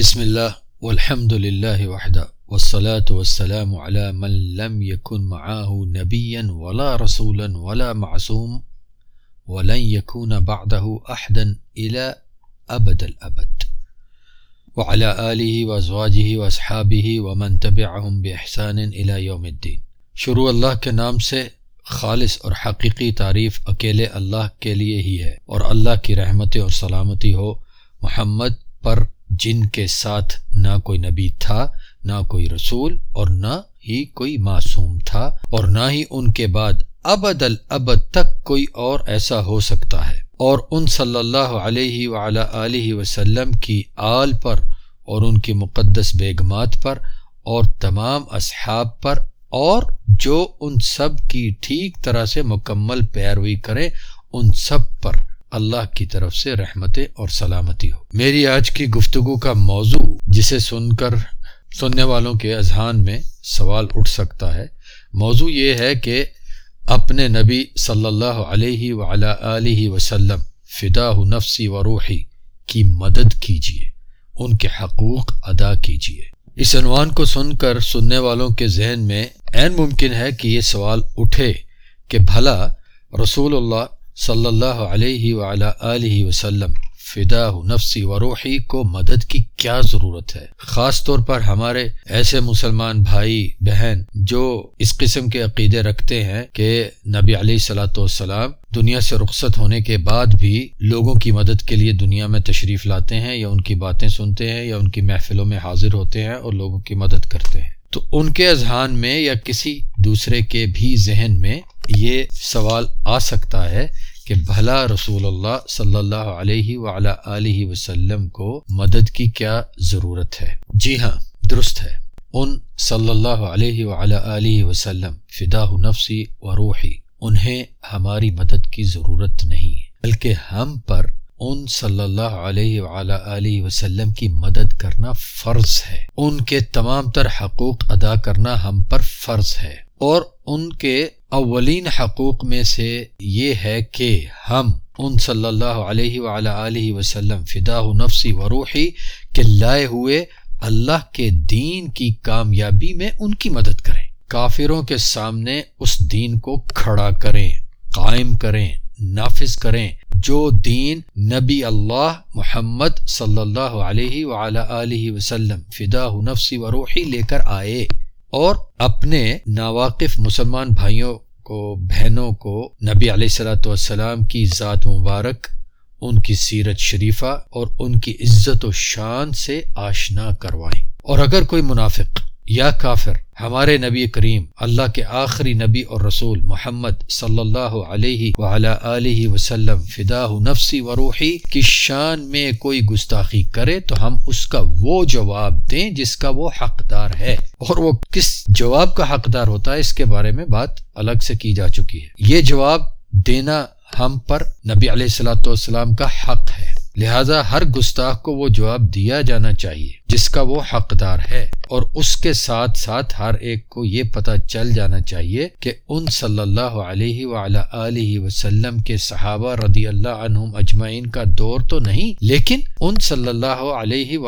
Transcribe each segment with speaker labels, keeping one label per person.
Speaker 1: بسم اللہ والحمد للہ وحدہ والصلاة والسلام على من لم يكن معاه نبيا ولا رسولا ولا معصوم ولن يكون بعده أحدا إلى أبد الأبد وعلى آله وأزواجه وأصحابه ومن تبعهم بإحسان إلى يوم الدين شروع اللہ کے نام سے خالص اور حقیقی تعریف اکیلے اللہ کے لیے ہی ہے اور اللہ کی رحمت اور سلامتی ہو محمد پر جن کے ساتھ نہ کوئی نبی تھا، نہ کوئی رسول اور نہ ہی کوئی معصوم تھا اور نہ ہی ان کے بعد ابد الابد تک کوئی اور ایسا ہو سکتا ہے۔ اور ان صلی اللہ علیہ وعلی علیہ وسلم کی آل پر اور ان کی مقدس بیگمات پر اور تمام اصحاب پر اور جو ان سب کی ٹھیک طرح سے مکمل پیروی کرے ان سب پر۔ اللہ کی طرف سے رحمتیں اور سلامتی ہو۔ میری آج کی گفتگو کا موضوع جسے سن کر سننے والوں کے اذہان میں سوال اٹھ سکتا ہے، موضوع یہ ہے کہ اپنے نبی صلی اللہ علیہ وعلی علیہ وسلم فدا نفسی و روحی کی مدد کیجیے ان کے حقوق ادا کیجیے اس عنوان کو سن کر سننے والوں کے ذہن میں عین ممکن ہے کہ یہ سوال اٹھے کہ بھلا رسول اللہ صلی اللہ علیہ وعلی علیہ وسلم فدا نفسی و روحی کو مدد کی کیا ضرورت ہے؟ خاص طور پر ہمارے ایسے مسلمان بھائی، بہن، جو اس قسم کے عقیدے رکھتے ہیں کہ نبی علیہ صلاۃ والسلام دنیا سے رخصت ہونے کے بعد بھی لوگوں کی مدد کے لیے دنیا میں تشریف لاتے ہیں، یا ان کی باتیں سنتے ہیں، یا ان کی محفلوں میں حاضر ہوتے ہیں اور لوگوں کی مدد کرتے ہیں۔ تو ان کے اذہان میں یا کسی دوسرے کے بھی ذہن میں یہ سوال آ سکتا ہے کہ بھلا رسول اللہ صلی اللہ علیہ وعلی علیہ وسلم کو مدد کی کیا ضرورت ہے؟ جی ہاں درست ہے۔ ان صلی اللہ علیہ وعلی علیہ وسلم فدا نفسی و روحی، انہیں ہماری مدد کی ضرورت نہیں، بلکہ ہم پر ان صلی اللہ علیہ وعلی علیہ وسلم کی مدد کرنا فرض ہے۔ ان کے تمام تر حقوق ادا کرنا ہم پر فرض ہے اور ان کے اولین حقوق میں سے یہ ہے کہ ہم ان صلی اللہ علیہ علیہ وسلم فدا نفسی و روحی، کے لائے ہوئے اللہ کے دین کی کامیابی میں ان کی مدد کریں۔ کافروں کے سامنے اس دین کو کھڑا کریں، قائم کریں، نافذ کریں۔ جو دین نبی اللہ محمد صلی اللہ علیہ علیہ وسلم فدا نفسی و روحی لے کر آئے اور اپنے ناواقف مسلمان بھائیوں کو، بہنوں کو نبی علیہ صلاۃ والسلام کی ذات مبارک، ان کی سیرت شریفہ اور ان کی عزت و شان سے آشنا کروائیں۔ اور اگر کوئی منافق یا کافر، ہمارے نبی کریم، اللہ کے آخری نبی اور رسول محمد صلی اللہ علیہ علیہ وسلم فدا نفسی و روحی، کی شان میں کوئی گستاخی کرے تو ہم اس کا وہ جواب دیں جس کا وہ حقدار ہے۔ اور وہ کس جواب کا حقدار ہوتا ہے، اس کے بارے میں بات الگ سے کی جا چکی ہے۔ یہ جواب دینا ہم پر نبی علیہ السلاۃ والسلام کا حق ہے۔ لہذا ہر گستاخ کو وہ جواب دیا جانا چاہیے، جس کا وہ حقدار ہے۔ اور اس کے ساتھ ساتھ ہر ایک کو یہ پتہ چل جانا چاہیے کہ ان صلی اللہ علیہ علیہ وسلم کے صحابہ رضی اللہ عنہم اجمعین کا دور تو نہیں، لیکن ان صلی اللہ علیہ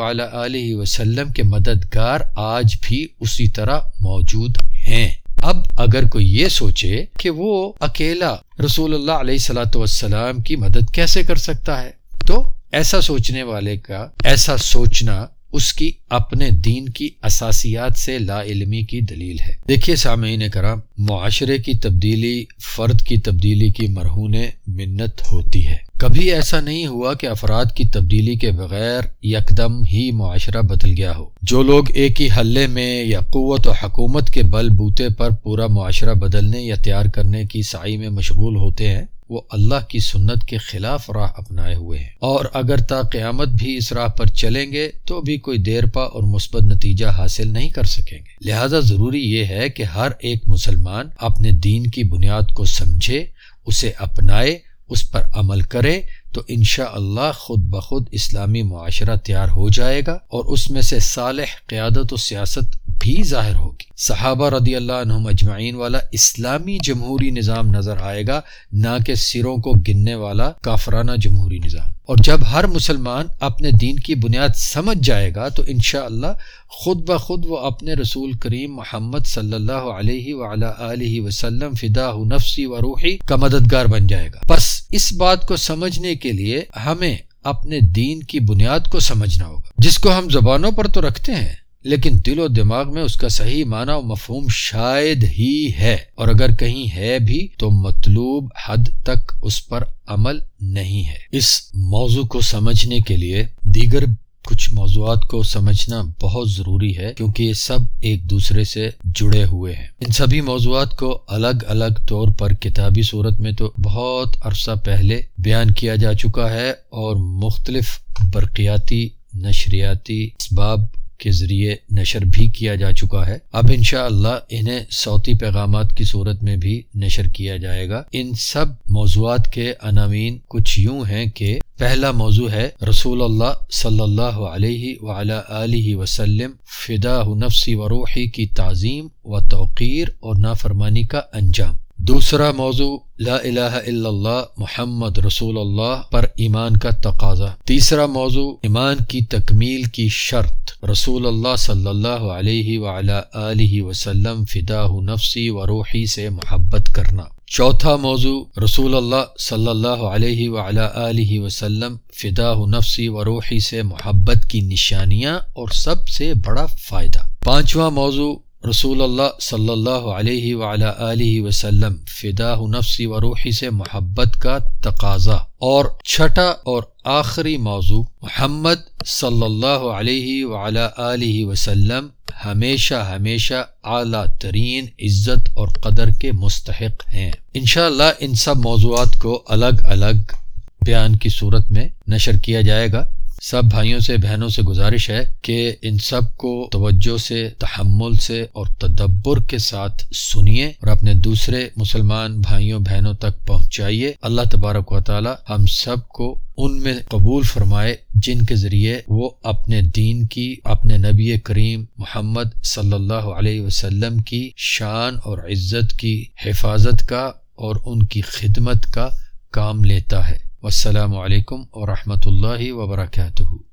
Speaker 1: علیہ وسلم کے مددگار آج بھی اسی طرح موجود ہیں۔ اب اگر کوئی یہ سوچے کہ وہ اکیلا رسول اللہ علیہ صلاۃ والسلام کی مدد کیسے کر سکتا ہے؟ تو ایسا سوچنے والے کا ایسا سوچنا اس کی اپنے دین کی اساسیات سے لا علمی کی دلیل ہے۔ دیکھیے سامعین کرام، معاشرے کی تبدیلی، فرد کی تبدیلی کی مرہون منت ہوتی ہے۔ کبھی ایسا نہیں ہوا کہ افراد کی تبدیلی کے بغیر یکدم ہی معاشرہ بدل گیا ہو۔ جو لوگ ایک ہی حلے میں یا قوت و حکومت کے بل بوتے پر پورا معاشرہ بدلنے یا تیار کرنے کی سائی میں مشغول ہوتے ہیں، وہ اللہ کی سنت کے خلاف راہ اپنائے ہوئے ہیں۔ اور اگر تا قیامت بھی اس راہ پر چلیں گے تو بھی کوئی دیر پا اور مثبت نتیجہ حاصل نہیں کر سکیں گے۔ لہذا ضروری یہ ہے کہ ہر ایک مسلمان اپنے دین کی بنیاد کو سمجھے، اسے اپنائے اس پر عمل کرے تو انشاء اللہ خود بخود اسلامی معاشرہ تیار ہو جائے گا اور اس میں سے صالح قیادت و سیاست بھی ظاہر ہوگی۔ صحابہ رضی اللہ عنہم اجمعین والا اسلامی جمہوری نظام نظر آئے گا، نہ کہ سروں کو گننے والا کافرانہ جمہوری نظام۔ اور جب ہر مسلمان اپنے دین کی بنیاد سمجھ جائے گا تو انشاءاللہ خود بخود وہ اپنے رسول کریم محمد صلی اللہ علیہ وعلی وسلم فدا نفسی و روحی کا مددگار بن جائے گا۔ بس اس بات کو سمجھنے کے لیے ہمیں اپنے دین کی بنیاد کو سمجھنا ہوگا۔ جس کو ہم زبانوں پر تو رکھتے ہیں، لیکن دل و دماغ میں اس کا صحیح معنی و مفہوم شاید ہی ہے۔ اور اگر کہیں ہے بھی، تو مطلوب حد تک اس پر عمل نہیں ہے۔ اس موضوع کو سمجھنے کے لیے دیگر کچھ موضوعات کو سمجھنا بہت ضروری ہے کیونکہ یہ سب ایک دوسرے سے جڑے ہوئے ہیں۔ ان سبھی موضوعات کو الگ الگ طور پر کتابی صورت میں تو بہت عرصہ پہلے بیان کیا جا چکا ہے اور مختلف برقیاتی، نشریاتی اسباب کے ذریعے نشر بھی کیا جا چکا ہے۔ اب انشاءاللہ اللہ انہیں صوتی پیغامات کی صورت میں بھی نشر کیا جائے گا۔ ان سب موضوعات کے عناوین کچھ یوں ہیں کہ پہلا موضوع ہے رسول اللہ صلی اللہ علیہ وعلی وسلم فدا نفسی و روحی کی تعظیم و توقیر اور نافرمانی کا انجام۔ دوسرا موضوع، لا الہ الا اللہ، محمد رسول اللہ پر ایمان کا تقاضا۔ تیسرا موضوع، ایمان کی تکمیل کی شرط۔ رسول اللہ صلی اللہ علیہ وعلی وسلم فدا نفسی و روحی سے محبت کرنا۔ چوتھا موضوع رسول اللہ صلی اللہ علیہ وعلی وسلم فدا نفسی و روحی سے محبت کی نشانیاں اور سب سے بڑا فائدہ۔ پانچواں موضوع رسول اللہ صلی اللہ علیہ وعلی وسلم فدا نفسی و روحی سے محبت کا تقاضا۔ اور چھٹا اور آخری موضوع، محمد صلی اللہ علیہ وعلی وسلم ہمیشہ ہمیشہ اعلیٰ ترین عزت اور قدر کے مستحق ہیں۔ انشاءاللہ ان سب موضوعات کو الگ الگ بیان کی صورت میں نشر کیا جائے گا۔ سب بھائیوں سے بہنوں سے گزارش ہے کہ ان سب کو توجہ سے، تحمل سے اور تدبر کے ساتھ سنیے اور اپنے دوسرے مسلمان بھائیوں، بہنوں تک پہنچائیے۔ اللہ تبارک و تعالی ہم سب کو ان میں قبول فرمائے جن کے ذریعے وہ اپنے دین کی، اپنے نبی کریم محمد صلی اللہ علیہ وسلم کی شان اور عزت کی حفاظت کا اور ان کی خدمت کا کام لیتا ہے۔ والسلام علیکم ورحمۃ اللہ وبرکاتہ۔